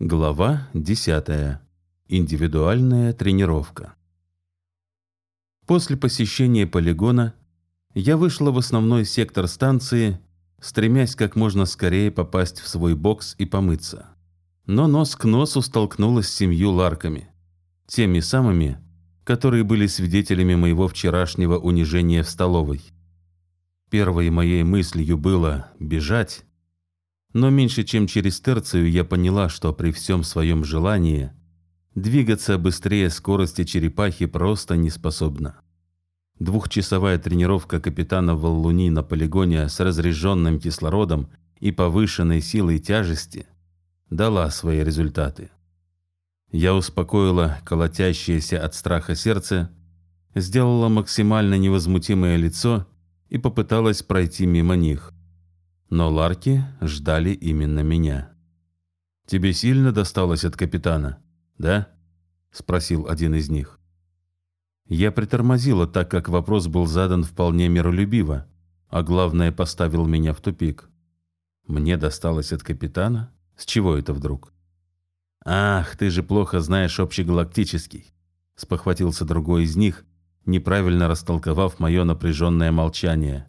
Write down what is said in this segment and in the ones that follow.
Глава 10. Индивидуальная тренировка. После посещения полигона я вышла в основной сектор станции, стремясь как можно скорее попасть в свой бокс и помыться. Но нос к носу столкнулась с семью ларками. Теми самыми, которые были свидетелями моего вчерашнего унижения в столовой. Первой моей мыслью было бежать, но меньше чем через терцию я поняла, что при всем своем желании двигаться быстрее скорости черепахи просто не способна. Двухчасовая тренировка капитана Валлуни на полигоне с разряженным кислородом и повышенной силой тяжести дала свои результаты. Я успокоила колотящееся от страха сердце, сделала максимально невозмутимое лицо и попыталась пройти мимо них. Но ларки ждали именно меня. «Тебе сильно досталось от капитана, да?» – спросил один из них. Я притормозила, так как вопрос был задан вполне миролюбиво, а главное, поставил меня в тупик. Мне досталось от капитана? С чего это вдруг? «Ах, ты же плохо знаешь общегалактический», – спохватился другой из них, неправильно растолковав мое напряженное молчание.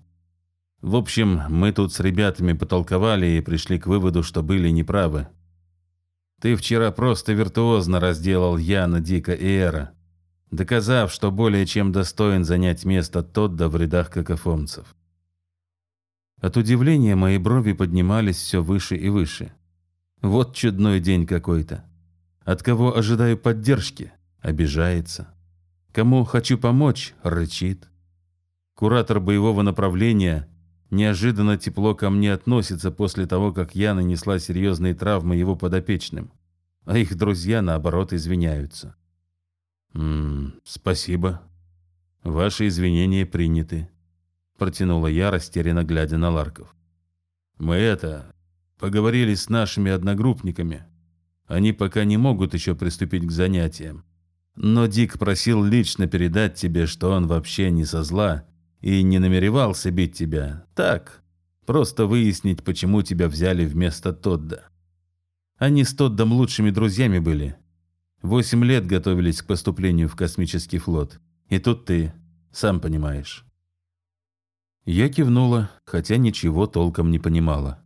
В общем, мы тут с ребятами потолковали и пришли к выводу, что были неправы. Ты вчера просто виртуозно разделал Яна, Дика и Эра, доказав, что более чем достоин занять место Тодда в рядах какофомцев. От удивления мои брови поднимались все выше и выше. Вот чудной день какой-то. От кого ожидаю поддержки, обижается. Кому хочу помочь, рычит. Куратор боевого направления неожиданно тепло ко мне относится после того, как я нанесла серьезные травмы его подопечным, а их друзья, наоборот, извиняются. «М -м, «Спасибо. Ваши извинения приняты», — протянула я, растерянно глядя на Ларков. «Мы это... поговорили с нашими одногруппниками. Они пока не могут еще приступить к занятиям. Но Дик просил лично передать тебе, что он вообще не со зла и не намеревался бить тебя. Так, просто выяснить, почему тебя взяли вместо Тодда. Они с Тоддом лучшими друзьями были. Восемь лет готовились к поступлению в космический флот. И тут ты, сам понимаешь. Я кивнула, хотя ничего толком не понимала.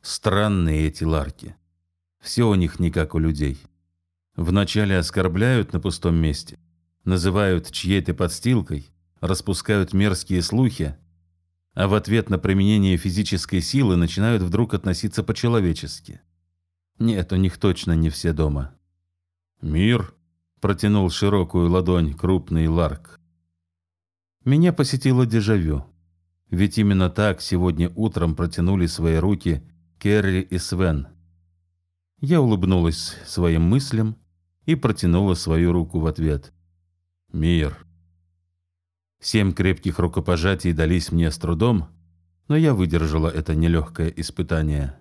Странные эти ларки. Все у них не как у людей. Вначале оскорбляют на пустом месте, называют чьей-то подстилкой, распускают мерзкие слухи, а в ответ на применение физической силы начинают вдруг относиться по-человечески. Нет, у них точно не все дома. «Мир?» – протянул широкую ладонь крупный Ларк. Меня посетило дежавю. Ведь именно так сегодня утром протянули свои руки Керри и Свен. Я улыбнулась своим мыслям и протянула свою руку в ответ. «Мир». Семь крепких рукопожатий дались мне с трудом, но я выдержала это нелегкое испытание.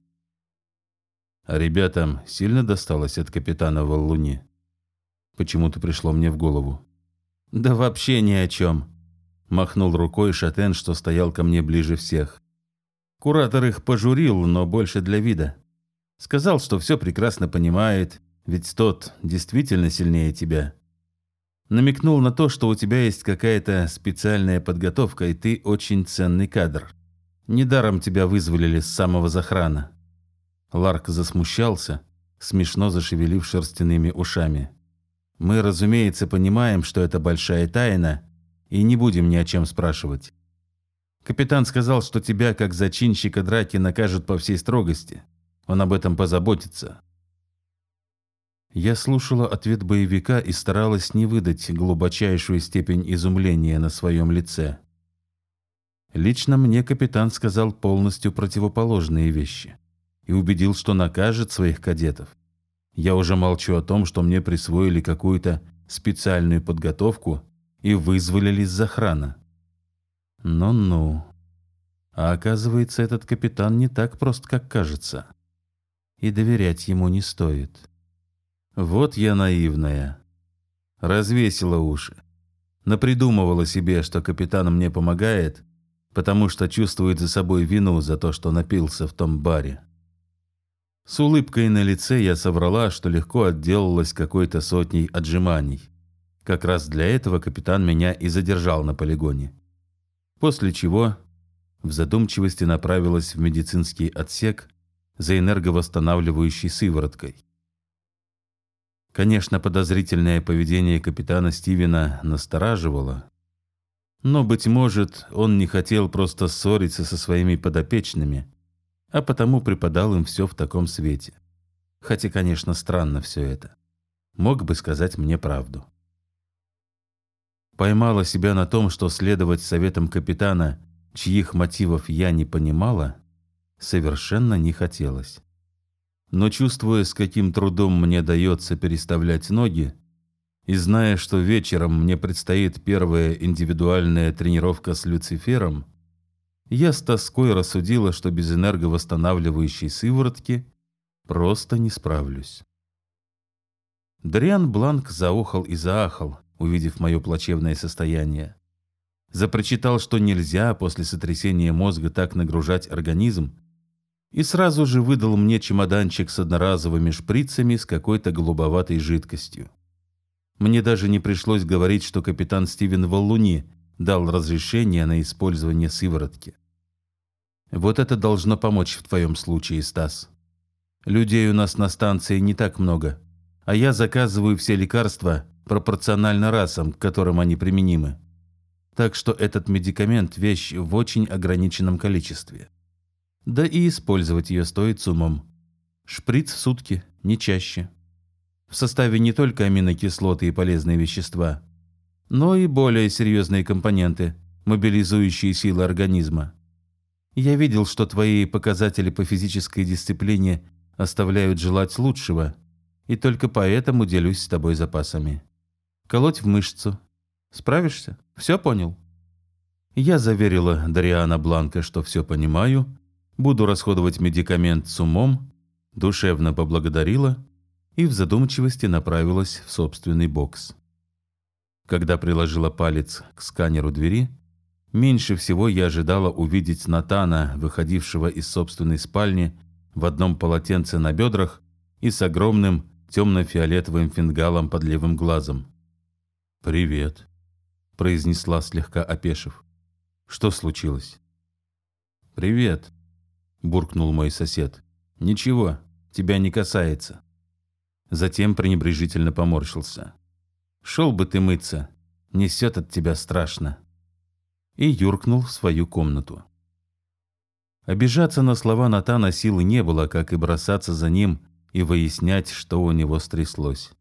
А ребятам сильно досталось от капитана Валлуни. Почему-то пришло мне в голову. «Да вообще ни о чем», — махнул рукой Шатен, что стоял ко мне ближе всех. Куратор их пожурил, но больше для вида. Сказал, что все прекрасно понимает, ведь тот действительно сильнее тебя намекнул на то, что у тебя есть какая-то специальная подготовка, и ты очень ценный кадр. Недаром тебя вызволили с самого захрана. Ларк засмущался, смешно зашевелив шерстяными ушами. Мы, разумеется, понимаем, что это большая тайна, и не будем ни о чем спрашивать. Капитан сказал, что тебя, как зачинщика драки, накажут по всей строгости. Он об этом позаботится. Я слушала ответ боевика и старалась не выдать глубочайшую степень изумления на своем лице. Лично мне капитан сказал полностью противоположные вещи и убедил, что накажет своих кадетов. Я уже молчу о том, что мне присвоили какую-то специальную подготовку и вызволили из охраны. Ну-ну. А оказывается, этот капитан не так прост, как кажется. И доверять ему не стоит. Вот я наивная. Развесила уши. Напридумывала себе, что капитан мне помогает, потому что чувствует за собой вину за то, что напился в том баре. С улыбкой на лице я соврала, что легко отделалась какой-то сотней отжиманий. Как раз для этого капитан меня и задержал на полигоне. После чего в задумчивости направилась в медицинский отсек за энерговосстанавливающей сывороткой. Конечно, подозрительное поведение капитана Стивена настораживало, но, быть может, он не хотел просто ссориться со своими подопечными, а потому преподал им все в таком свете. Хотя, конечно, странно все это. Мог бы сказать мне правду. Поймала себя на том, что следовать советам капитана, чьих мотивов я не понимала, совершенно не хотелось. Но чувствуя, с каким трудом мне дается переставлять ноги, и зная, что вечером мне предстоит первая индивидуальная тренировка с Люцифером, я с тоской рассудила, что без энерговосстанавливающей сыворотки просто не справлюсь. Дриан Бланк заохал и заахал, увидев мое плачевное состояние. Запрочитал, что нельзя после сотрясения мозга так нагружать организм, и сразу же выдал мне чемоданчик с одноразовыми шприцами с какой-то голубоватой жидкостью. Мне даже не пришлось говорить, что капитан Стивен Валлуни дал разрешение на использование сыворотки. Вот это должно помочь в твоем случае, Стас. Людей у нас на станции не так много, а я заказываю все лекарства пропорционально расам, к которым они применимы. Так что этот медикамент – вещь в очень ограниченном количестве. Да и использовать ее стоит с умом. Шприц в сутки, не чаще. В составе не только аминокислоты и полезные вещества, но и более серьезные компоненты, мобилизующие силы организма. Я видел, что твои показатели по физической дисциплине оставляют желать лучшего, и только поэтому делюсь с тобой запасами. Колоть в мышцу. Справишься? Все понял?» Я заверила Дариана Бланка, что все понимаю, буду расходовать медикамент с умом, душевно поблагодарила и в задумчивости направилась в собственный бокс. Когда приложила палец к сканеру двери, меньше всего я ожидала увидеть Натана, выходившего из собственной спальни в одном полотенце на бедрах и с огромным темно-фиолетовым фингалом под левым глазом. «Привет», — произнесла слегка опешив. «Что случилось?» «Привет», — буркнул мой сосед. «Ничего, тебя не касается». Затем пренебрежительно поморщился. «Шел бы ты мыться, несет от тебя страшно». И юркнул в свою комнату. Обижаться на слова Натана силы не было, как и бросаться за ним и выяснять, что у него стряслось.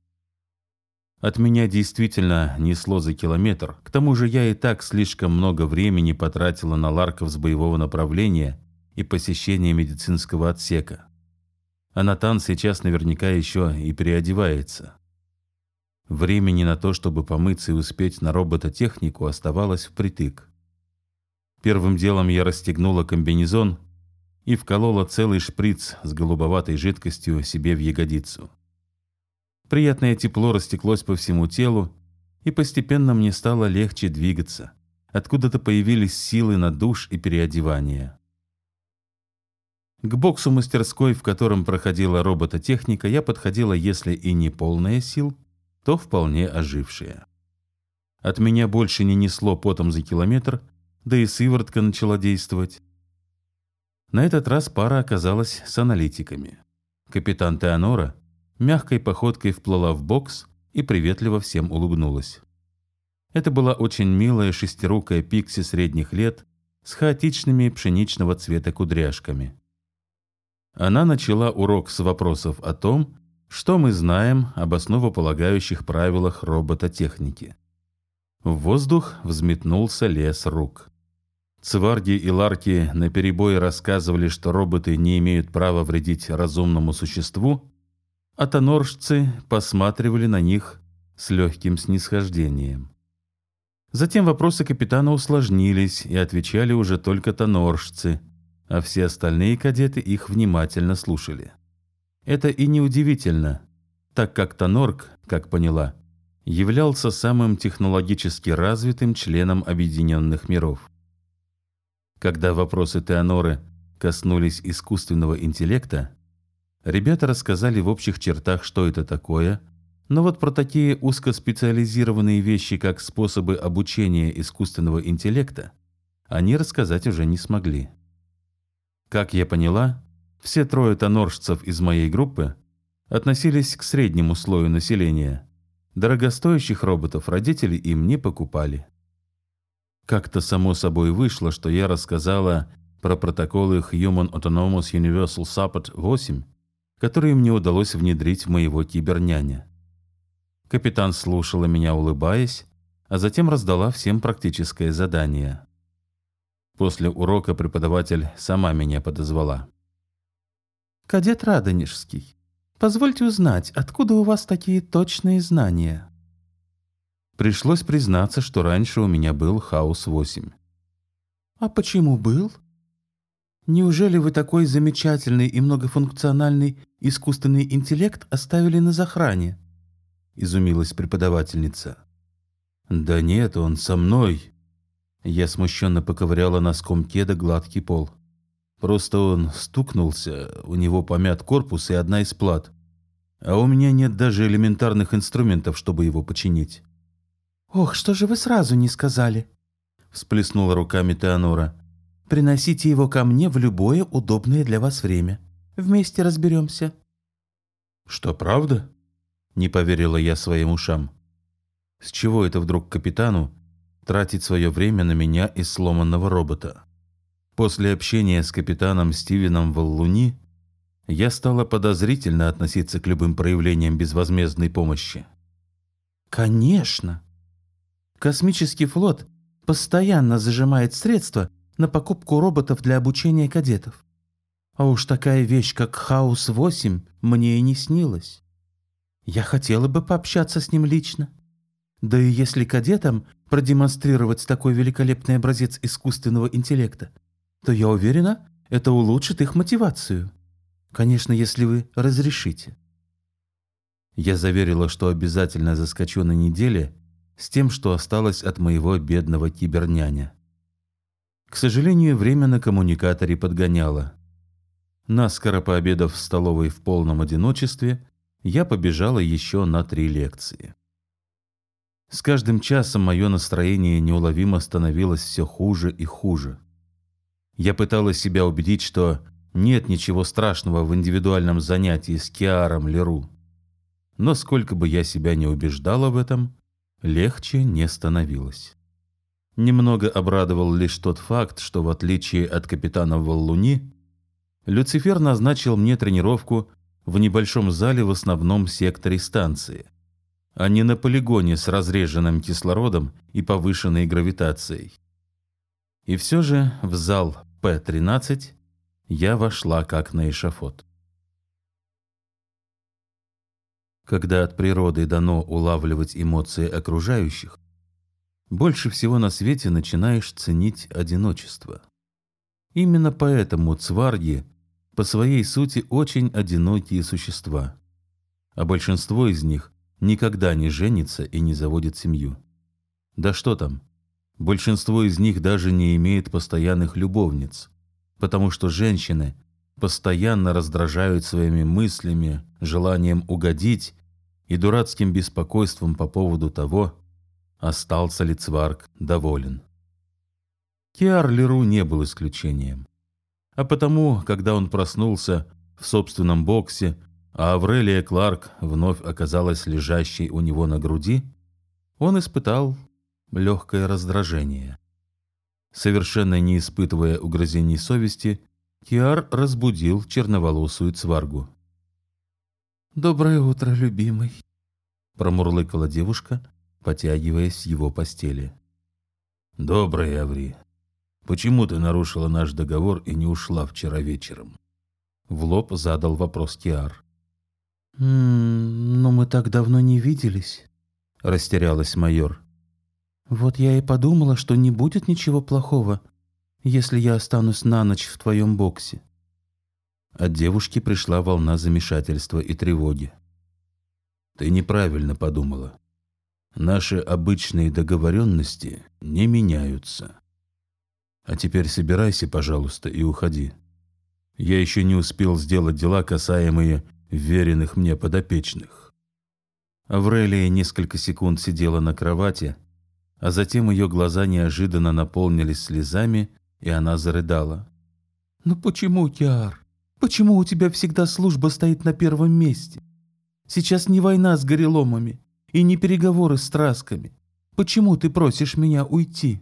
От меня действительно несло за километр. К тому же я и так слишком много времени потратила на ларков с боевого направления и посещение медицинского отсека а Натан сейчас наверняка еще и переодевается. Времени на то, чтобы помыться и успеть на робототехнику, оставалось впритык. Первым делом я расстегнула комбинезон и вколола целый шприц с голубоватой жидкостью себе в ягодицу. Приятное тепло растеклось по всему телу, и постепенно мне стало легче двигаться. Откуда-то появились силы на душ и переодевание. К боксу мастерской, в котором проходила робототехника, я подходила, если и не полная сил, то вполне ожившая. От меня больше не несло потом за километр, да и сыворотка начала действовать. На этот раз пара оказалась с аналитиками. Капитан Теонора мягкой походкой вплыла в бокс и приветливо всем улыбнулась. Это была очень милая шестирукая пикси средних лет с хаотичными пшеничного цвета кудряшками. Она начала урок с вопросов о том, что мы знаем об основополагающих правилах робототехники. В воздух взметнулся лес рук. Цварги и ларки наперебой рассказывали, что роботы не имеют права вредить разумному существу, а тоноржцы посматривали на них с легким снисхождением. Затем вопросы капитана усложнились, и отвечали уже только тоноржцы – а все остальные кадеты их внимательно слушали. Это и неудивительно, так как Тонорг, как поняла, являлся самым технологически развитым членом Объединенных миров. Когда вопросы Теоноры коснулись искусственного интеллекта, Ребята рассказали в общих чертах, что это такое, но вот про такие узкоспециализированные вещи, как способы обучения искусственного интеллекта, они рассказать уже не смогли. Как я поняла, все трое тоноржцев из моей группы относились к среднему слою населения. Дорогостоящих роботов родители им не покупали. Как-то само собой вышло, что я рассказала про протоколы Human Autonomous Universal Support 8, которые мне удалось внедрить в моего киберняня. Капитан слушала меня, улыбаясь, а затем раздала всем практическое задание. После урока преподаватель сама меня подозвала. «Кадет Радонежский, позвольте узнать, откуда у вас такие точные знания?» Пришлось признаться, что раньше у меня был Хаус-8. «А почему был? Неужели вы такой замечательный и многофункциональный искусственный интеллект оставили на захране?» Изумилась преподавательница. «Да нет, он со мной!» Я смущенно поковыряла носком кеда гладкий пол. Просто он стукнулся, у него помят корпус и одна из плат. А у меня нет даже элементарных инструментов, чтобы его починить. «Ох, что же вы сразу не сказали?» Всплеснула руками Теонора. «Приносите его ко мне в любое удобное для вас время. Вместе разберемся». «Что, правда?» Не поверила я своим ушам. С чего это вдруг капитану тратить свое время на меня и сломанного робота? После общения с капитаном Стивеном Валлуни я стала подозрительно относиться к любым проявлениям безвозмездной помощи. «Конечно!» Космический флот постоянно зажимает средства на покупку роботов для обучения кадетов. А уж такая вещь, как Хаус-8, мне и не снилась. Я хотела бы пообщаться с ним лично. Да и если кадетам продемонстрировать такой великолепный образец искусственного интеллекта, то я уверена, это улучшит их мотивацию. Конечно, если вы разрешите. Я заверила, что обязательно заскочу на неделе с тем, что осталось от моего бедного киберняня. К сожалению, время на коммуникаторе подгоняло. Наскоро пообедав в столовой в полном одиночестве, я побежала еще на три лекции. С каждым часом мое настроение неуловимо становилось все хуже и хуже. Я пыталась себя убедить, что нет ничего страшного в индивидуальном занятии с Киаром Леру. Но сколько бы я себя не убеждала в этом, легче не становилось. Немного обрадовал лишь тот факт, что в отличие от капитана Валлуни, Люцифер назначил мне тренировку в небольшом зале в основном секторе станции, а не на полигоне с разреженным кислородом и повышенной гравитацией. И все же в зал П-13 я вошла как на эшафот. Когда от природы дано улавливать эмоции окружающих, больше всего на свете начинаешь ценить одиночество. Именно поэтому цварги по своей сути очень одинокие существа, а большинство из них никогда не женится и не заводит семью. Да что там, большинство из них даже не имеет постоянных любовниц, потому что женщины постоянно раздражают своими мыслями, желанием угодить и дурацким беспокойством по поводу того, остался ли Цварг доволен. Киар Леру не был исключением. А потому, когда он проснулся в собственном боксе, а Аврелия Кларк вновь оказалась лежащей у него на груди, он испытал легкое раздражение. Совершенно не испытывая угрызений совести, Киар разбудил черноволосую цваргу. «Доброе утро, любимый», — промурлыкала девушка, потягиваясь в его постели. «Доброе, Аври. Почему ты нарушила наш договор и не ушла вчера вечером?» В лоб задал вопрос Киар. «М но мы так давно не виделись», — растерялась майор. «Вот я и подумала, что не будет ничего плохого, если я останусь на ночь в твоем боксе». От девушки пришла волна замешательства и тревоги. «Ты неправильно подумала. Наши обычные договоренности не меняются. А теперь собирайся, пожалуйста, и уходи. Я еще не успел сделать дела, касаемые веренных мне подопечных. Аврелия несколько секунд сидела на кровати, а затем ее глаза неожиданно наполнились слезами, и она зарыдала. «Ну почему, Киар? Почему у тебя всегда служба стоит на первом месте? Сейчас не война с гореломами и не переговоры с трасками. Почему ты просишь меня уйти?»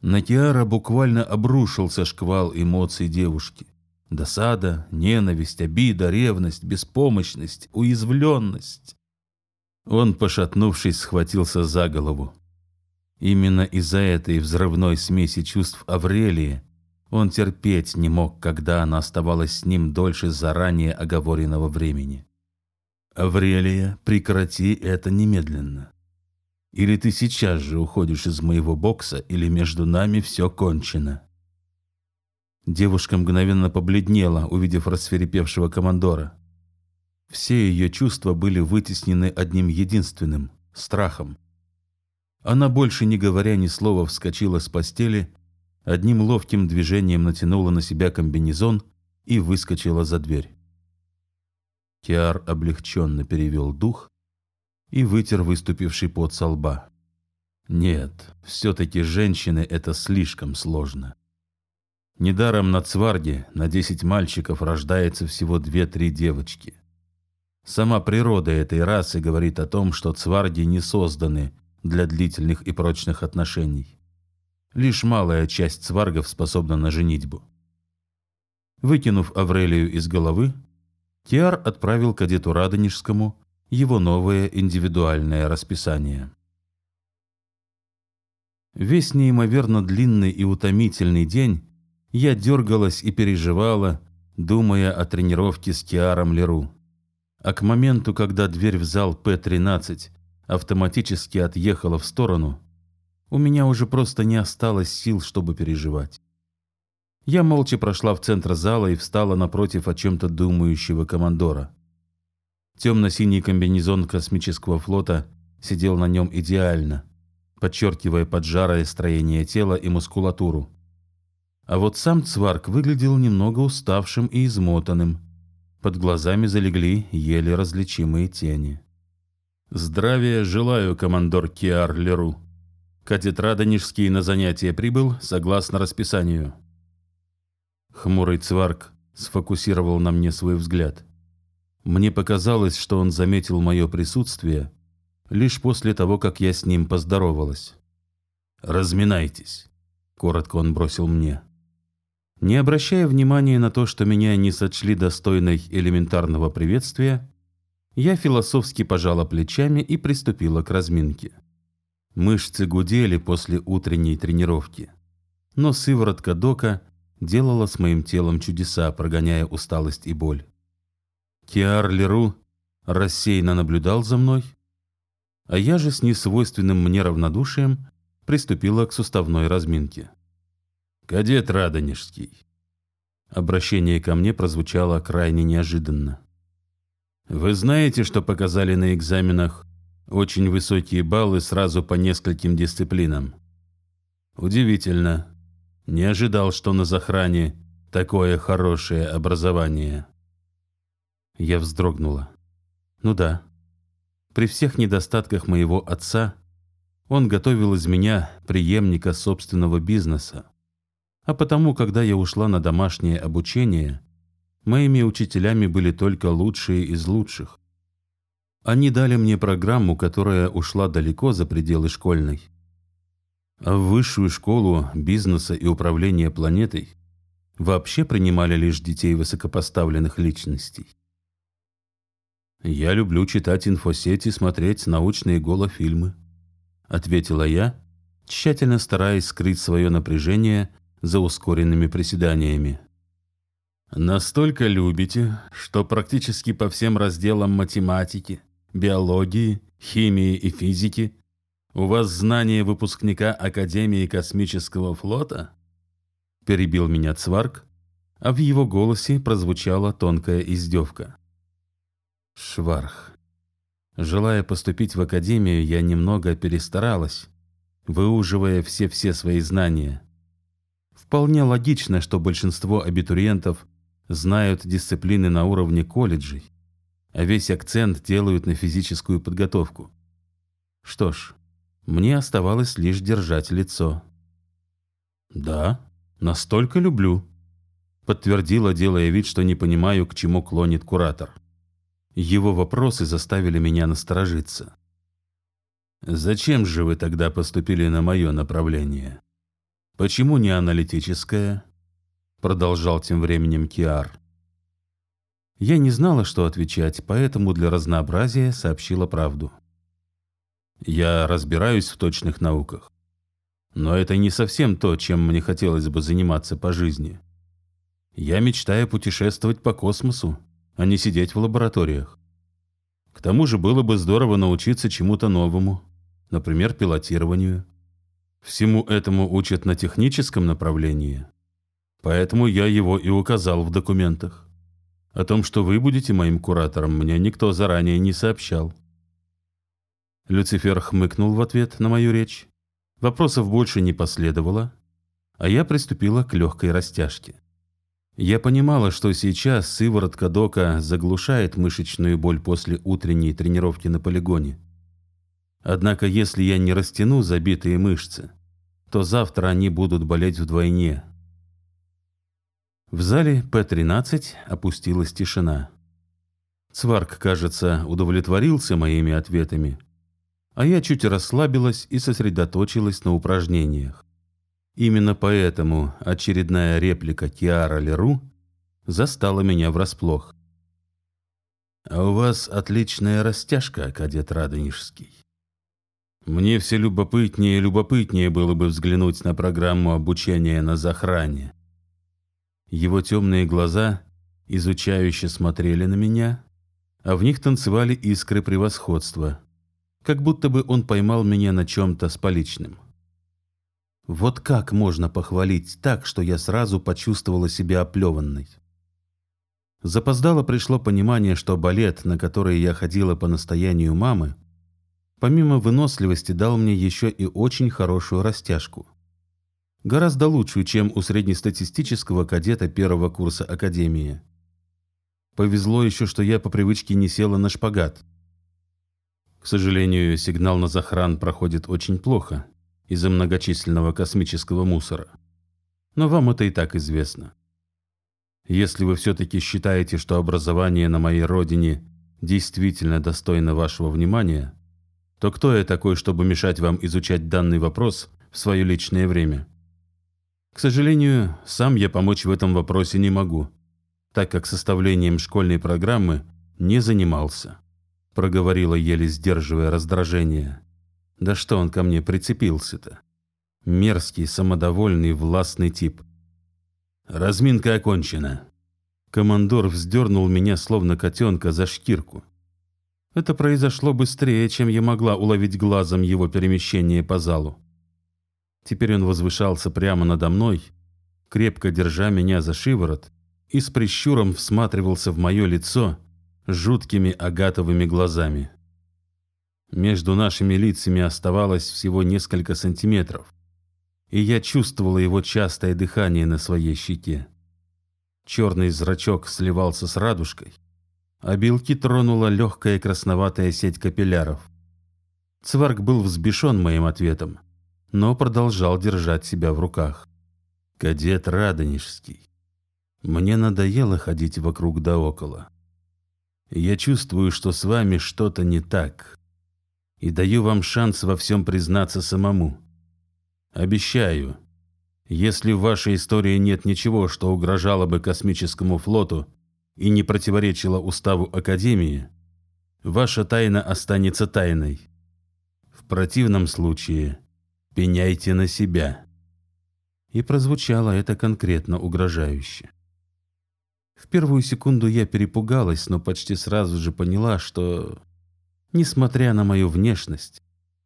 На Киара буквально обрушился шквал эмоций девушки. Досада, ненависть, обида, ревность, беспомощность, уязвленность. Он, пошатнувшись, схватился за голову. Именно из-за этой взрывной смеси чувств Аврелии он терпеть не мог, когда она оставалась с ним дольше заранее оговоренного времени. «Аврелия, прекрати это немедленно. Или ты сейчас же уходишь из моего бокса, или между нами все кончено». Девушка мгновенно побледнела, увидев рассверепевшего командора. Все ее чувства были вытеснены одним единственным – страхом. Она, больше не говоря ни слова, вскочила с постели, одним ловким движением натянула на себя комбинезон и выскочила за дверь. Киар облегченно перевел дух и вытер выступивший пот со лба. Нет, все-таки женщины – это слишком сложно. Недаром на Цварге на десять мальчиков рождается всего две-три девочки. Сама природа этой расы говорит о том, что Цварги не созданы для длительных и прочных отношений. Лишь малая часть цваргов способна на женитьбу. Выкинув Аврелию из головы, Тиар отправил кадету Радонежскому его новое индивидуальное расписание. Весь неимоверно длинный и утомительный день я дергалась и переживала, думая о тренировке с Киаром Леру. А к моменту, когда дверь в зал П-13 автоматически отъехала в сторону, у меня уже просто не осталось сил, чтобы переживать. Я молча прошла в центр зала и встала напротив о чем-то думающего командора. Темно-синий комбинезон космического флота сидел на нем идеально, подчеркивая поджарое строение тела и мускулатуру. А вот сам Цварк выглядел немного уставшим и измотанным. Под глазами залегли еле различимые тени. «Здравия желаю, командор Киар Леру», Кадет Радонежский на занятие прибыл согласно расписанию. Хмурый цварк сфокусировал на мне свой взгляд. Мне показалось, что он заметил мое присутствие лишь после того, как я с ним поздоровалась. «Разминайтесь», — коротко он бросил мне. Не обращая внимания на то, что меня не сочли достойной элементарного приветствия, я философски пожала плечами и приступила к разминке. Мышцы гудели после утренней тренировки. Но сыворотка Дока делала с моим телом чудеса, прогоняя усталость и боль. Киар Леру рассеянно наблюдал за мной, а я же с несвойственным мне равнодушием приступила к суставной разминке. «Кадет Радонежский». Обращение ко мне прозвучало крайне неожиданно. «Вы знаете, что показали на экзаменах очень высокие баллы сразу по нескольким дисциплинам. Удивительно. Не ожидал, что на захране такое хорошее образование. Я вздрогнула. Ну да. При всех недостатках моего отца он готовил из меня преемника собственного бизнеса. А потому, когда я ушла на домашнее обучение, моими учителями были только лучшие из лучших. Они дали мне программу, которая ушла далеко за пределы школьной. А в высшую школу бизнеса и управления планетой вообще принимали лишь детей высокопоставленных личностей. «Я люблю читать инфосети, смотреть научные голофильмы», — ответила я, тщательно стараясь скрыть свое напряжение за ускоренными приседаниями. «Настолько любите, что практически по всем разделам математики, биологии, химии и физики? У вас знание выпускника Академии космического флота?» Перебил меня Цварк, а в его голосе прозвучала тонкая издевка. «Шварх. Желая поступить в Академию, я немного перестаралась, выуживая все-все свои знания. Вполне логично, что большинство абитуриентов знают дисциплины на уровне колледжей, а весь акцент делают на физическую подготовку. Что ж, мне оставалось лишь держать лицо. «Да, настолько люблю», — подтвердила, делая вид, что не понимаю, к чему клонит куратор. Его вопросы заставили меня насторожиться. «Зачем же вы тогда поступили на мое направление? Почему не аналитическое?» Продолжал тем временем Киар. Я не знала, что отвечать, поэтому для разнообразия сообщила правду. Я разбираюсь в точных науках. Но это не совсем то, чем мне хотелось бы заниматься по жизни. Я мечтаю путешествовать по космосу, а не сидеть в лабораториях. К тому же было бы здорово научиться чему-то новому, например, пилотированию. Всему этому учат на техническом направлении, поэтому я его и указал в документах. О том, что вы будете моим куратором, мне никто заранее не сообщал. Люцифер хмыкнул в ответ на мою речь. Вопросов больше не последовало, а я приступила к легкой растяжке. Я понимала, что сейчас сыворотка дока заглушает мышечную боль после утренней тренировки на полигоне. Однако, если я не растяну забитые мышцы, то завтра они будут болеть вдвойне. В зале П-13 опустилась тишина. Цварк, кажется, удовлетворился моими ответами, а я чуть расслабилась и сосредоточилась на упражнениях. Именно поэтому очередная реплика Киара Леру застала меня врасплох. «А у вас отличная растяжка, кадет Радонежский. Мне все любопытнее и любопытнее было бы взглянуть на программу обучения на захране. Его темные глаза изучающе смотрели на меня, а в них танцевали искры превосходства, как будто бы он поймал меня на чем-то с поличным. Вот как можно похвалить так, что я сразу почувствовала себя оплеванной? Запоздало пришло понимание, что балет, на который я ходила по настоянию мамы, помимо выносливости дал мне еще и очень хорошую растяжку – Гораздо лучшую, чем у среднестатистического кадета первого курса академии. Повезло еще, что я по привычке не села на шпагат. К сожалению, сигнал на захран проходит очень плохо из-за многочисленного космического мусора. Но вам это и так известно. Если вы все-таки считаете, что образование на моей родине действительно достойно вашего внимания, то кто я такой, чтобы мешать вам изучать данный вопрос в свое личное время? К сожалению, сам я помочь в этом вопросе не могу, так как составлением школьной программы не занимался. Проговорила, еле сдерживая раздражение. Да что он ко мне прицепился-то? Мерзкий, самодовольный, властный тип. Разминка окончена. Командор вздернул меня, словно котенка, за шкирку. Это произошло быстрее, чем я могла уловить глазом его перемещение по залу. Теперь он возвышался прямо надо мной, крепко держа меня за шиворот, и с прищуром всматривался в мое лицо жуткими агатовыми глазами. Между нашими лицами оставалось всего несколько сантиметров, и я чувствовала его частое дыхание на своей щеке. Черный зрачок сливался с радужкой, а белки тронула легкая красноватая сеть капилляров. Цварк был взбешен моим ответом, но продолжал держать себя в руках. «Кадет Радонежский, мне надоело ходить вокруг да около. Я чувствую, что с вами что-то не так, и даю вам шанс во всем признаться самому. Обещаю, если в вашей истории нет ничего, что угрожало бы космическому флоту и не противоречило уставу Академии, ваша тайна останется тайной. В противном случае пеняйте на себя». И прозвучало это конкретно угрожающе. В первую секунду я перепугалась, но почти сразу же поняла, что, несмотря на мою внешность,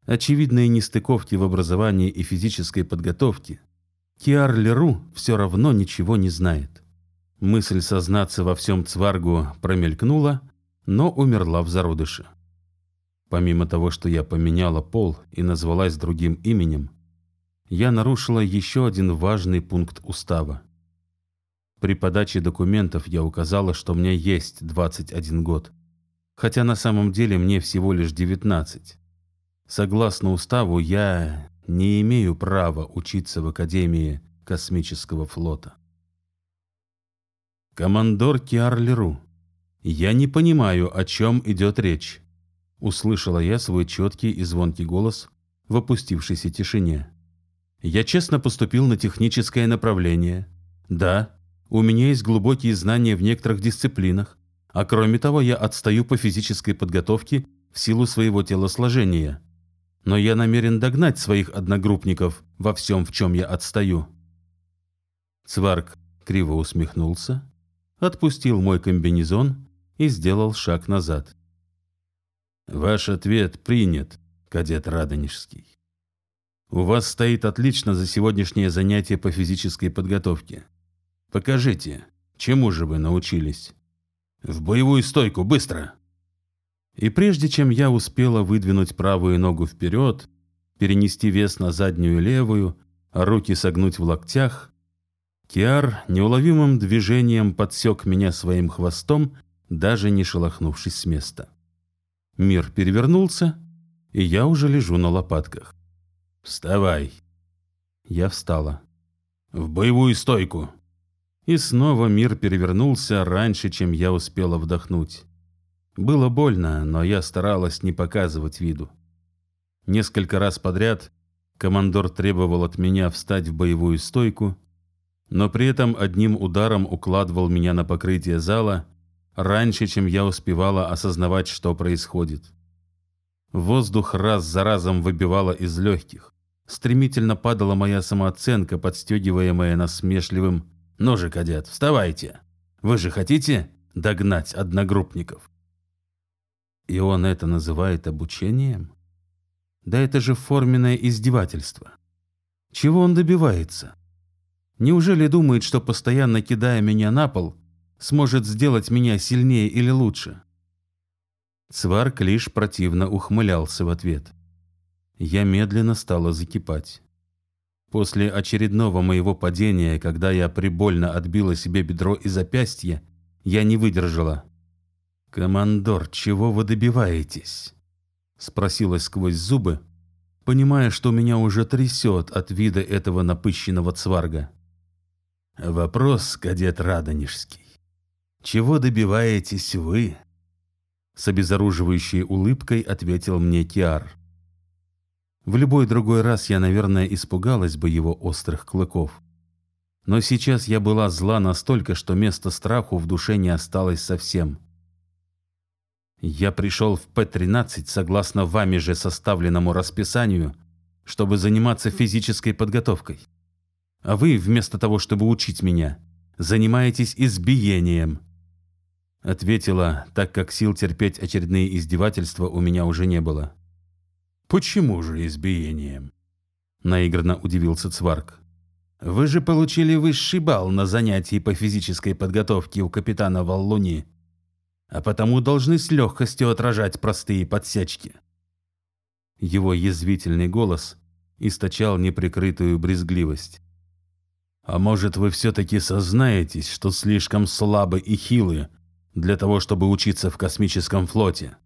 очевидные нестыковки в образовании и физической подготовке, Киар Леру все равно ничего не знает. Мысль сознаться во всем Цваргу промелькнула, но умерла в зародыше. Помимо того, что я поменяла пол и назвалась другим именем, я нарушила еще один важный пункт устава. При подаче документов я указала, что мне есть 21 год, хотя на самом деле мне всего лишь 19. Согласно уставу, я не имею права учиться в Академии космического флота. Командор Киарлеру, я не понимаю, о чем идет речь. Услышала я свой четкий и звонкий голос в опустившейся тишине. Я честно поступил на техническое направление. Да, у меня есть глубокие знания в некоторых дисциплинах, а кроме того я отстаю по физической подготовке в силу своего телосложения. Но я намерен догнать своих одногруппников во всем, в чем я отстаю. Цварк криво усмехнулся, отпустил мой комбинезон и сделал шаг назад. «Ваш ответ принят, кадет Радонежский. У вас стоит отлично за сегодняшнее занятие по физической подготовке. Покажите, чему же вы научились? В боевую стойку, быстро!» И прежде чем я успела выдвинуть правую ногу вперед, перенести вес на заднюю левую, а руки согнуть в локтях, Киар неуловимым движением подсек меня своим хвостом, даже не шелохнувшись с места. Мир перевернулся, и я уже лежу на лопатках. «Вставай!» Я встала. «В боевую стойку!» И снова мир перевернулся раньше, чем я успела вдохнуть. Было больно, но я старалась не показывать виду. Несколько раз подряд командор требовал от меня встать в боевую стойку, но при этом одним ударом укладывал меня на покрытие зала раньше, чем я успевала осознавать, что происходит. Воздух раз за разом выбивало из легких. Стремительно падала моя самооценка, подстегиваемая насмешливым ну же, кадет, вставайте. Вы же хотите догнать одногруппников? И он это называет обучением? Да это же форменное издевательство. Чего он добивается? Неужели думает, что постоянно кидая меня на пол, сможет сделать меня сильнее или лучше? Цварк лишь противно ухмылялся в ответ. Я медленно стала закипать. После очередного моего падения, когда я прибольно отбила себе бедро и запястье, я не выдержала. «Командор, чего вы добиваетесь?» Спросила сквозь зубы, понимая, что меня уже трясет от вида этого напыщенного цварга. «Вопрос, кадет Радонежский. Чего добиваетесь вы?» С обезоруживающей улыбкой ответил мне Киар. В любой другой раз я, наверное, испугалась бы его острых клыков. Но сейчас я была зла настолько, что места страху в душе не осталось совсем. Я пришел в П-13 согласно вами же составленному расписанию, чтобы заниматься физической подготовкой. А вы, вместо того, чтобы учить меня, занимаетесь избиением. Ответила, так как сил терпеть очередные издевательства у меня уже не было. «Почему же избиением?» Наигранно удивился Цварк. «Вы же получили высший балл на занятии по физической подготовке у капитана Валлуни, а потому должны с легкостью отражать простые подсечки». Его язвительный голос источал неприкрытую брезгливость. «А может, вы все-таки сознаетесь, что слишком слабы и хилы для того, чтобы учиться в космическом флоте?»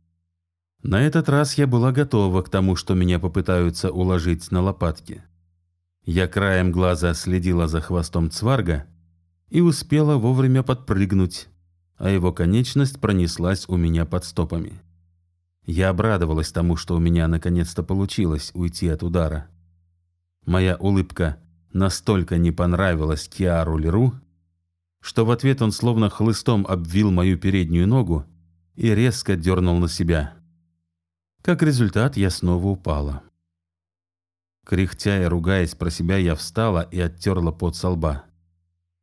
На этот раз я была готова к тому, что меня попытаются уложить на лопатки. Я краем глаза следила за хвостом цварга и успела вовремя подпрыгнуть, а его конечность пронеслась у меня под стопами. Я обрадовалась тому, что у меня наконец-то получилось уйти от удара. Моя улыбка настолько не понравилась Киару Леру, что в ответ он словно хлыстом обвил мою переднюю ногу и резко дернул на себя. Как результат, я снова упала. Кряхтя и ругаясь про себя, я встала и оттерла пот со лба.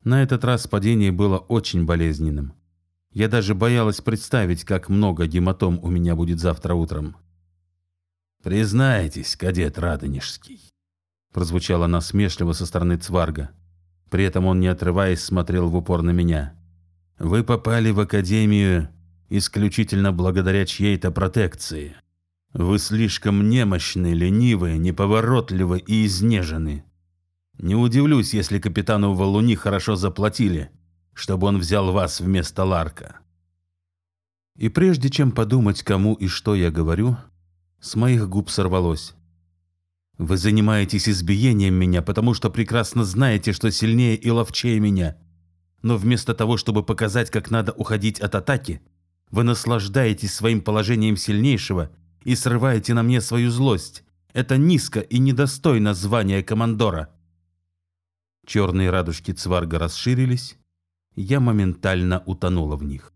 На этот раз падение было очень болезненным. Я даже боялась представить, как много гематом у меня будет завтра утром. «Признайтесь, кадет Радонежский», — прозвучало насмешливо со стороны Цварга. При этом он, не отрываясь, смотрел в упор на меня. «Вы попали в Академию исключительно благодаря чьей-то протекции. Вы слишком немощны, ленивы, неповоротливы и изнежены. Не удивлюсь, если капитану Валуни хорошо заплатили, чтобы он взял вас вместо Ларка. И прежде чем подумать, кому и что я говорю, с моих губ сорвалось. Вы занимаетесь избиением меня, потому что прекрасно знаете, что сильнее и ловчее меня. Но вместо того, чтобы показать, как надо уходить от атаки, вы наслаждаетесь своим положением сильнейшего и срываете на мне свою злость. Это низко и недостойно звания командора. Черные радужки Цварга расширились, я моментально утонула в них.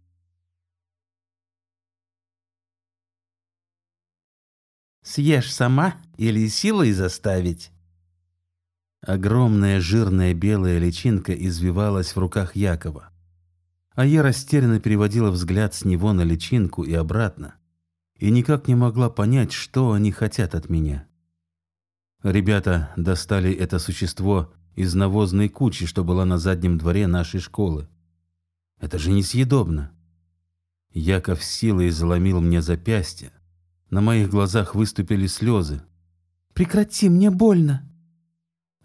Съешь сама или силой заставить?» Огромная жирная белая личинка извивалась в руках Якова. А я растерянно переводила взгляд с него на личинку и обратно, и никак не могла понять, что они хотят от меня. Ребята достали это существо из навозной кучи, что была на заднем дворе нашей школы. Это же несъедобно. Яков силой заломил мне запястье, на моих глазах выступили слезы. «Прекрати, мне больно!»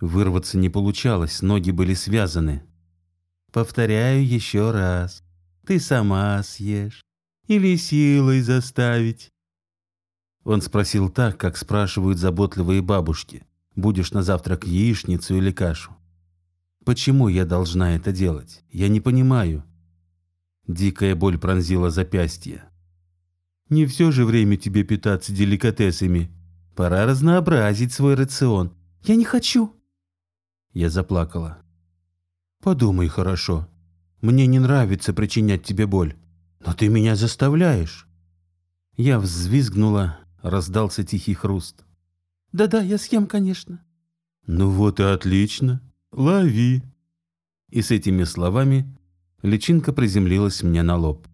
Вырваться не получалось, ноги были связаны. «Повторяю еще раз. Ты сама съешь. Или силой заставить?» Он спросил так, как спрашивают заботливые бабушки. «Будешь на завтрак яичницу или кашу?» «Почему я должна это делать? Я не понимаю». Дикая боль пронзила запястье. Не все же время тебе питаться деликатесами. Пора разнообразить свой рацион. Я не хочу. Я заплакала. Подумай хорошо. Мне не нравится причинять тебе боль, но ты меня заставляешь. Я взвизгнула, раздался тихий хруст. Да-да, я съем, конечно. Ну вот и отлично. Лови. И с этими словами личинка приземлилась мне на лоб.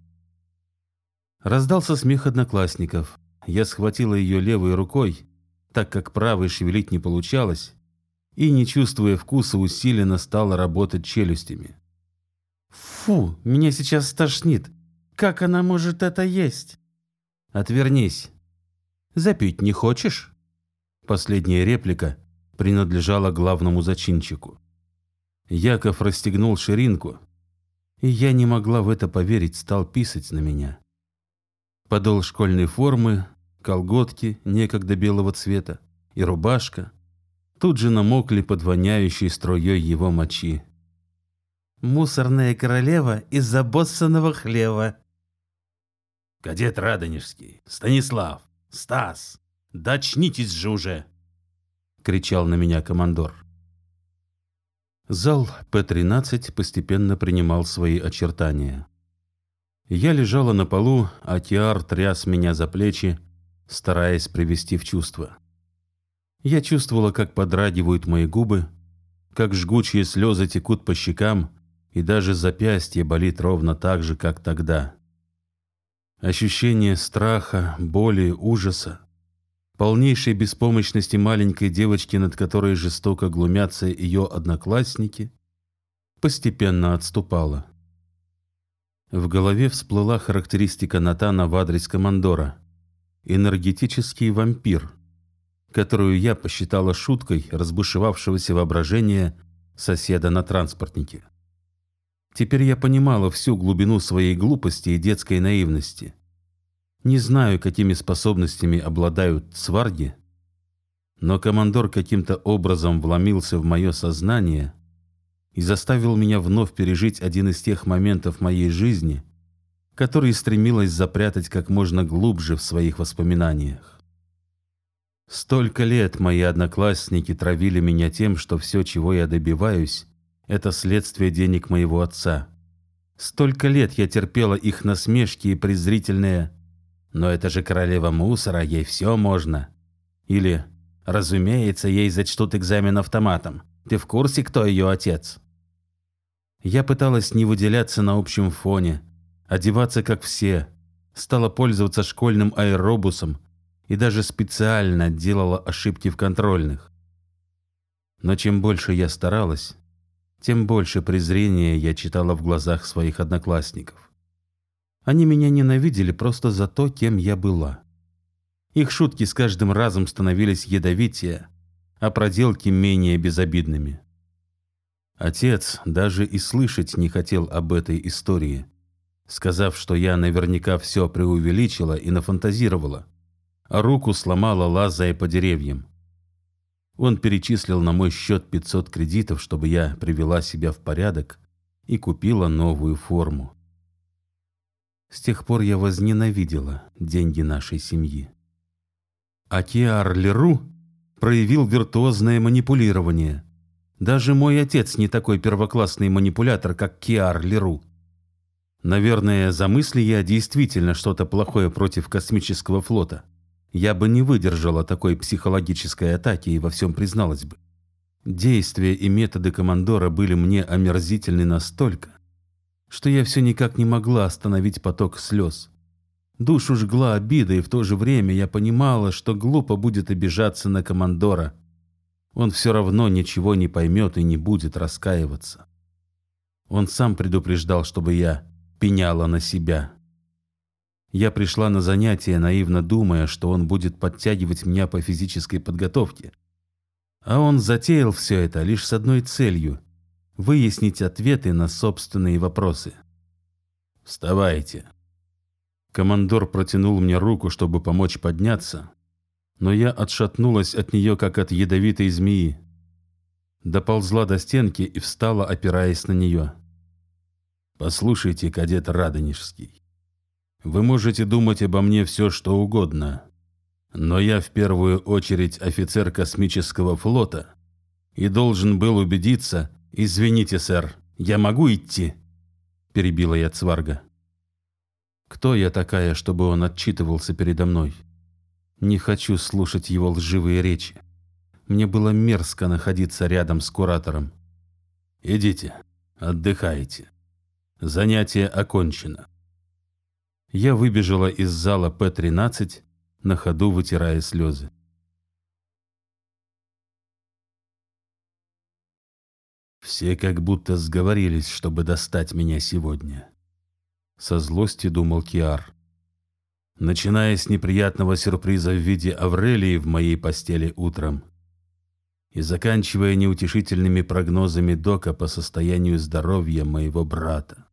Раздался смех одноклассников. Я схватила ее левой рукой, так как правой шевелить не получалось, и, не чувствуя вкуса, усиленно стала работать челюстями. «Фу, меня сейчас стошнит. Как она может это есть?» «Отвернись. Запить не хочешь?» Последняя реплика принадлежала главному зачинчику. Яков расстегнул ширинку, и я не могла в это поверить, стал писать на меня. Подол школьной формы, колготки некогда белого цвета и рубашка тут же намокли под воняющей струей его мочи. «Мусорная королева из-за боссаного хлева». «Кадет Радонежский, Станислав, Стас, да очнитесь же уже!» — кричал на меня командор. Зал П-13 постепенно принимал свои очертания. Я лежала на полу, а Тиар тряс меня за плечи, стараясь привести в чувство. Я чувствовала, как подрагивают мои губы, как жгучие слезы текут по щекам, и даже запястье болит ровно так же, как тогда. Ощущение страха, боли, ужаса, полнейшей беспомощности маленькой девочки, над которой жестоко глумятся ее одноклассники, постепенно отступало. В голове всплыла характеристика Натана в адрес командора. Энергетический вампир, которую я посчитала шуткой разбушевавшегося воображения соседа на транспортнике. Теперь я понимала всю глубину своей глупости и детской наивности. Не знаю, какими способностями обладают сварги, но командор каким-то образом вломился в мое сознание – и заставил меня вновь пережить один из тех моментов моей жизни, которые стремилась запрятать как можно глубже в своих воспоминаниях. Столько лет мои одноклассники травили меня тем, что все, чего я добиваюсь, это следствие денег моего отца. Столько лет я терпела их насмешки и презрительные «но это же королева мусора, ей все можно» или «разумеется, ей зачтут экзамен автоматом, ты в курсе, кто ее отец?» Я пыталась не выделяться на общем фоне, одеваться как все, стала пользоваться школьным аэробусом и даже специально делала ошибки в контрольных. Но чем больше я старалась, тем больше презрения я читала в глазах своих одноклассников. Они меня ненавидели просто за то, кем я была. Их шутки с каждым разом становились ядовитее, а проделки менее безобидными. Отец даже и слышать не хотел об этой истории, сказав, что я наверняка все преувеличила и нафантазировала, а руку сломала, лазая по деревьям. Он перечислил на мой счет 500 кредитов, чтобы я привела себя в порядок и купила новую форму. С тех пор я возненавидела деньги нашей семьи. А Киар Леру проявил виртуозное манипулирование – даже мой отец не такой первоклассный манипулятор, как Киар Леру. Наверное, замысли я действительно что-то плохое против космического флота. Я бы не выдержала такой психологической атаки и во всем призналась бы. Действия и методы командора были мне омерзительны настолько, что я все никак не могла остановить поток слез. Душу жгла обида, и в то же время я понимала, что глупо будет обижаться на командора – он все равно ничего не поймет и не будет раскаиваться. Он сам предупреждал, чтобы я пеняла на себя. Я пришла на занятия, наивно думая, что он будет подтягивать меня по физической подготовке. А он затеял все это лишь с одной целью – выяснить ответы на собственные вопросы. «Вставайте». Командор протянул мне руку, чтобы помочь подняться, но я отшатнулась от нее, как от ядовитой змеи. Доползла до стенки и встала, опираясь на нее. «Послушайте, кадет Радонежский, вы можете думать обо мне все, что угодно, но я в первую очередь офицер космического флота и должен был убедиться, извините, сэр, я могу идти?» Перебила я Цварга. «Кто я такая, чтобы он отчитывался передо мной?» Не хочу слушать его лживые речи. Мне было мерзко находиться рядом с куратором. «Идите, отдыхайте. Занятие окончено». Я выбежала из зала П-13, на ходу вытирая слезы. Все как будто сговорились, чтобы достать меня сегодня. Со злостью думал Киар начиная с неприятного сюрприза в виде Аврелии в моей постели утром и заканчивая неутешительными прогнозами Дока по состоянию здоровья моего брата.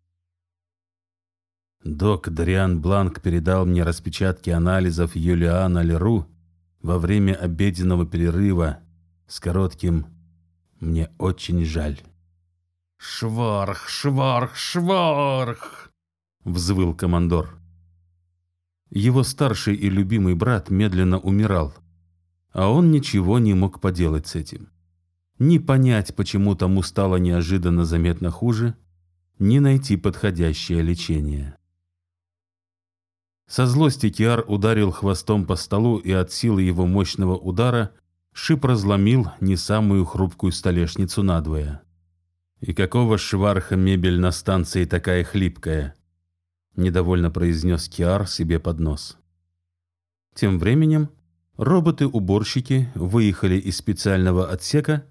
Док Дариан Бланк передал мне распечатки анализов Юлиана Леру во время обеденного перерыва с коротким «Мне очень жаль». «Шварх, шварх, шварх!» — взвыл командор. Его старший и любимый брат медленно умирал, а он ничего не мог поделать с этим. Ни понять, почему тому стало неожиданно заметно хуже, ни найти подходящее лечение. Со злости Киар ударил хвостом по столу, и от силы его мощного удара шип разломил не самую хрупкую столешницу надвое. И какого шварха мебель на станции такая хлипкая? Недовольно произнес Киар себе под нос. Тем временем роботы-уборщики выехали из специального отсека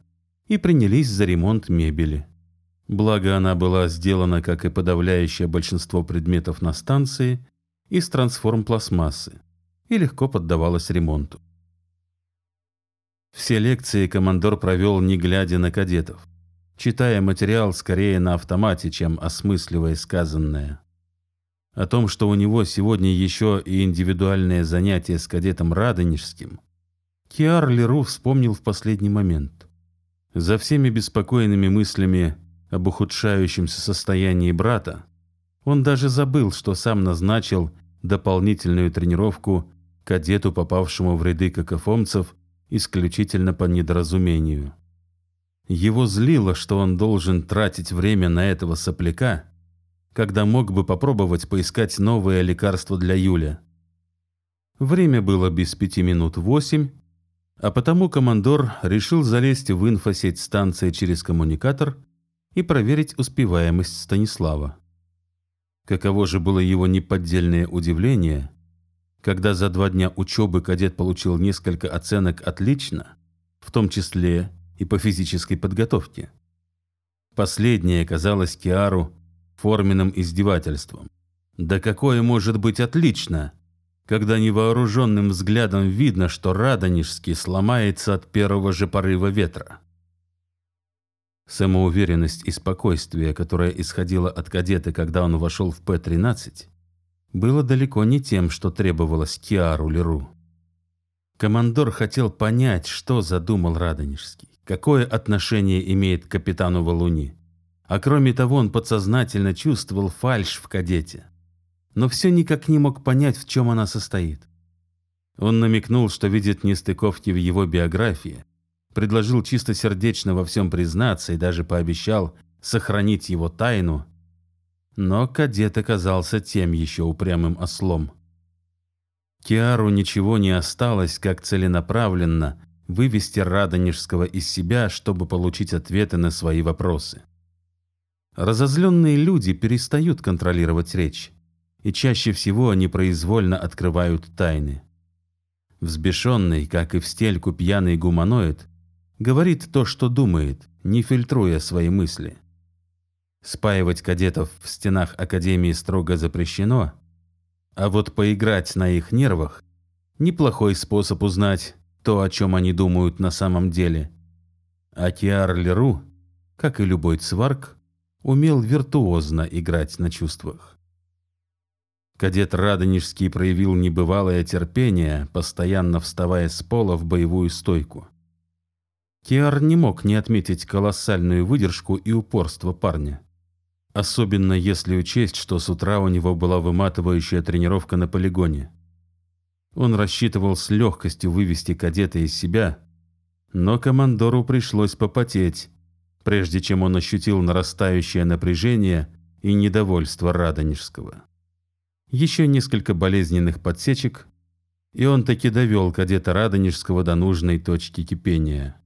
и принялись за ремонт мебели. Благо она была сделана, как и подавляющее большинство предметов на станции, из трансформ-пластмассы и легко поддавалась ремонту. Все лекции командор провел, не глядя на кадетов, читая материал скорее на автомате, чем осмысливая сказанное. О том, что у него сегодня еще и индивидуальное занятие с кадетом Радонежским, Киар Леру вспомнил в последний момент. За всеми беспокойными мыслями об ухудшающемся состоянии брата, он даже забыл, что сам назначил дополнительную тренировку кадету, попавшему в ряды какофомцев, исключительно по недоразумению. Его злило, что он должен тратить время на этого сопляка, когда мог бы попробовать поискать новое лекарство для Юля. Время было без пяти минут восемь, а потому командор решил залезть в инфосеть станции через коммуникатор и проверить успеваемость Станислава. Каково же было его неподдельное удивление, когда за два дня учебы кадет получил несколько оценок «отлично», в том числе и по физической подготовке. Последнее казалось Киару форменным издевательством. Да какое может быть отлично, когда невооруженным взглядом видно, что Радонежский сломается от первого же порыва ветра. Самоуверенность и спокойствие, которое исходило от кадета, когда он вошел в П-13, было далеко не тем, что требовалось Киару Леру. Командор хотел понять, что задумал Радонежский, какое отношение имеет к капитану Валуни. А кроме того, он подсознательно чувствовал фальшь в кадете. Но все никак не мог понять, в чем она состоит. Он намекнул, что видит нестыковки в его биографии, предложил чистосердечно во всем признаться и даже пообещал сохранить его тайну, но кадет оказался тем еще упрямым ослом. Киару ничего не осталось, как целенаправленно вывести Радонежского из себя, чтобы получить ответы на свои вопросы. Разозленные люди перестают контролировать речь, и чаще всего они произвольно открывают тайны. Взбешенный, как и в стельку пьяный гуманоид, говорит то, что думает, не фильтруя свои мысли. Спаивать кадетов в стенах Академии строго запрещено, а вот поиграть на их нервах – неплохой способ узнать то, о чем они думают на самом деле. А Киар Леру, как и любой цварк, умел виртуозно играть на чувствах. Кадет Радонежский проявил небывалое терпение, постоянно вставая с пола в боевую стойку. Киар не мог не отметить колоссальную выдержку и упорство парня. Особенно если учесть, что с утра у него была выматывающая тренировка на полигоне. Он рассчитывал с легкостью вывести кадета из себя, но командору пришлось попотеть, прежде чем он ощутил нарастающее напряжение и недовольство Радонежского. Еще несколько болезненных подсечек, и он таки довел кадета Радонежского до нужной точки кипения.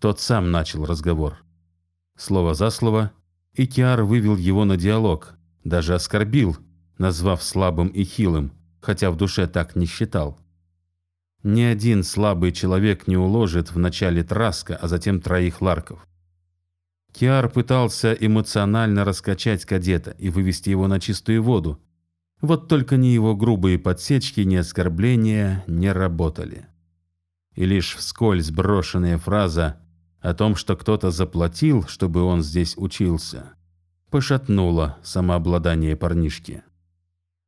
Тот сам начал разговор. Слово за слово, и Киар вывел его на диалог, даже оскорбил, назвав слабым и хилым, хотя в душе так не считал. Ни один слабый человек не уложит в начале Траска, а затем троих ларков. Киар пытался эмоционально раскачать кадета и вывести его на чистую воду. Вот только ни его грубые подсечки, ни оскорбления не работали. И лишь вскользь брошенная фраза о том, что кто-то заплатил, чтобы он здесь учился, пошатнула самообладание парнишки.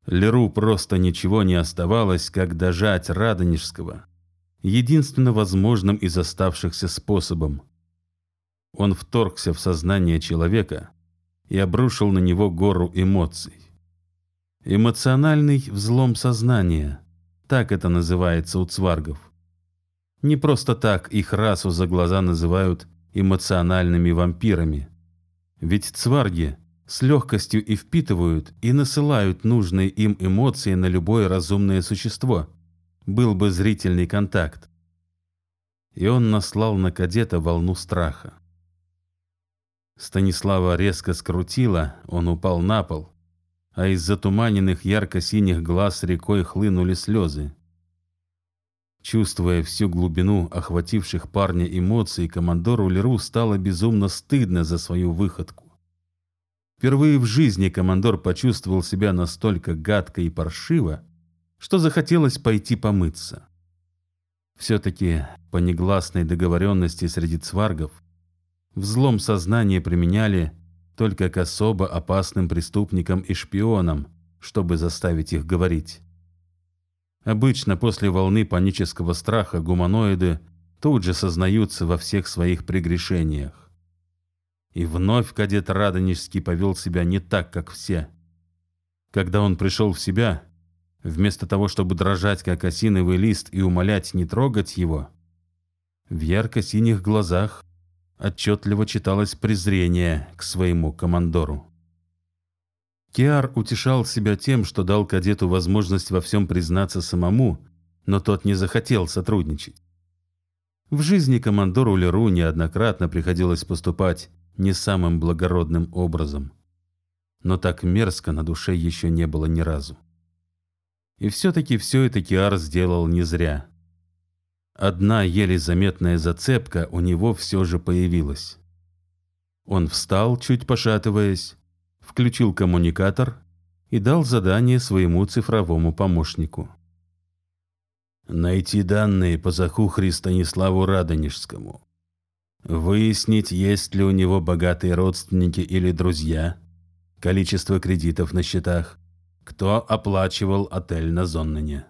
Леру просто ничего не оставалось, как дожать Радонежского, единственно возможным из оставшихся способом – он вторгся в сознание человека и обрушил на него гору эмоций. Эмоциональный взлом сознания, так это называется у цваргов. Не просто так их расу за глаза называют эмоциональными вампирами. Ведь цварги с легкостью и впитывают, и насылают нужные им эмоции на любое разумное существо. Был бы зрительный контакт. И он наслал на кадета волну страха. Станислава резко скрутила, он упал на пол, а из затуманенных ярко-синих глаз рекой хлынули слезы. Чувствуя всю глубину охвативших парня эмоций, командору Леру стало безумно стыдно за свою выходку. Впервые в жизни командор почувствовал себя настолько гадко и паршиво, что захотелось пойти помыться. Все-таки по негласной договоренности среди цваргов Взлом сознания применяли только к особо опасным преступникам и шпионам, чтобы заставить их говорить. Обычно после волны панического страха гуманоиды тут же сознаются во всех своих прегрешениях. И вновь кадет Радонежский повел себя не так, как все. Когда он пришел в себя, вместо того, чтобы дрожать, как осиновый лист, и умолять не трогать его, в ярко-синих глазах отчетливо читалось презрение к своему командору. Киар утешал себя тем, что дал кадету возможность во всем признаться самому, но тот не захотел сотрудничать. В жизни командору Леру неоднократно приходилось поступать не самым благородным образом. Но так мерзко на душе еще не было ни разу. И все-таки все это Киар сделал не зря. Одна еле заметная зацепка у него все же появилась. Он встал, чуть пошатываясь, включил коммуникатор и дал задание своему цифровому помощнику. Найти данные по Захухри Станиславу Радонежскому. Выяснить, есть ли у него богатые родственники или друзья, количество кредитов на счетах, кто оплачивал отель на Зоннене.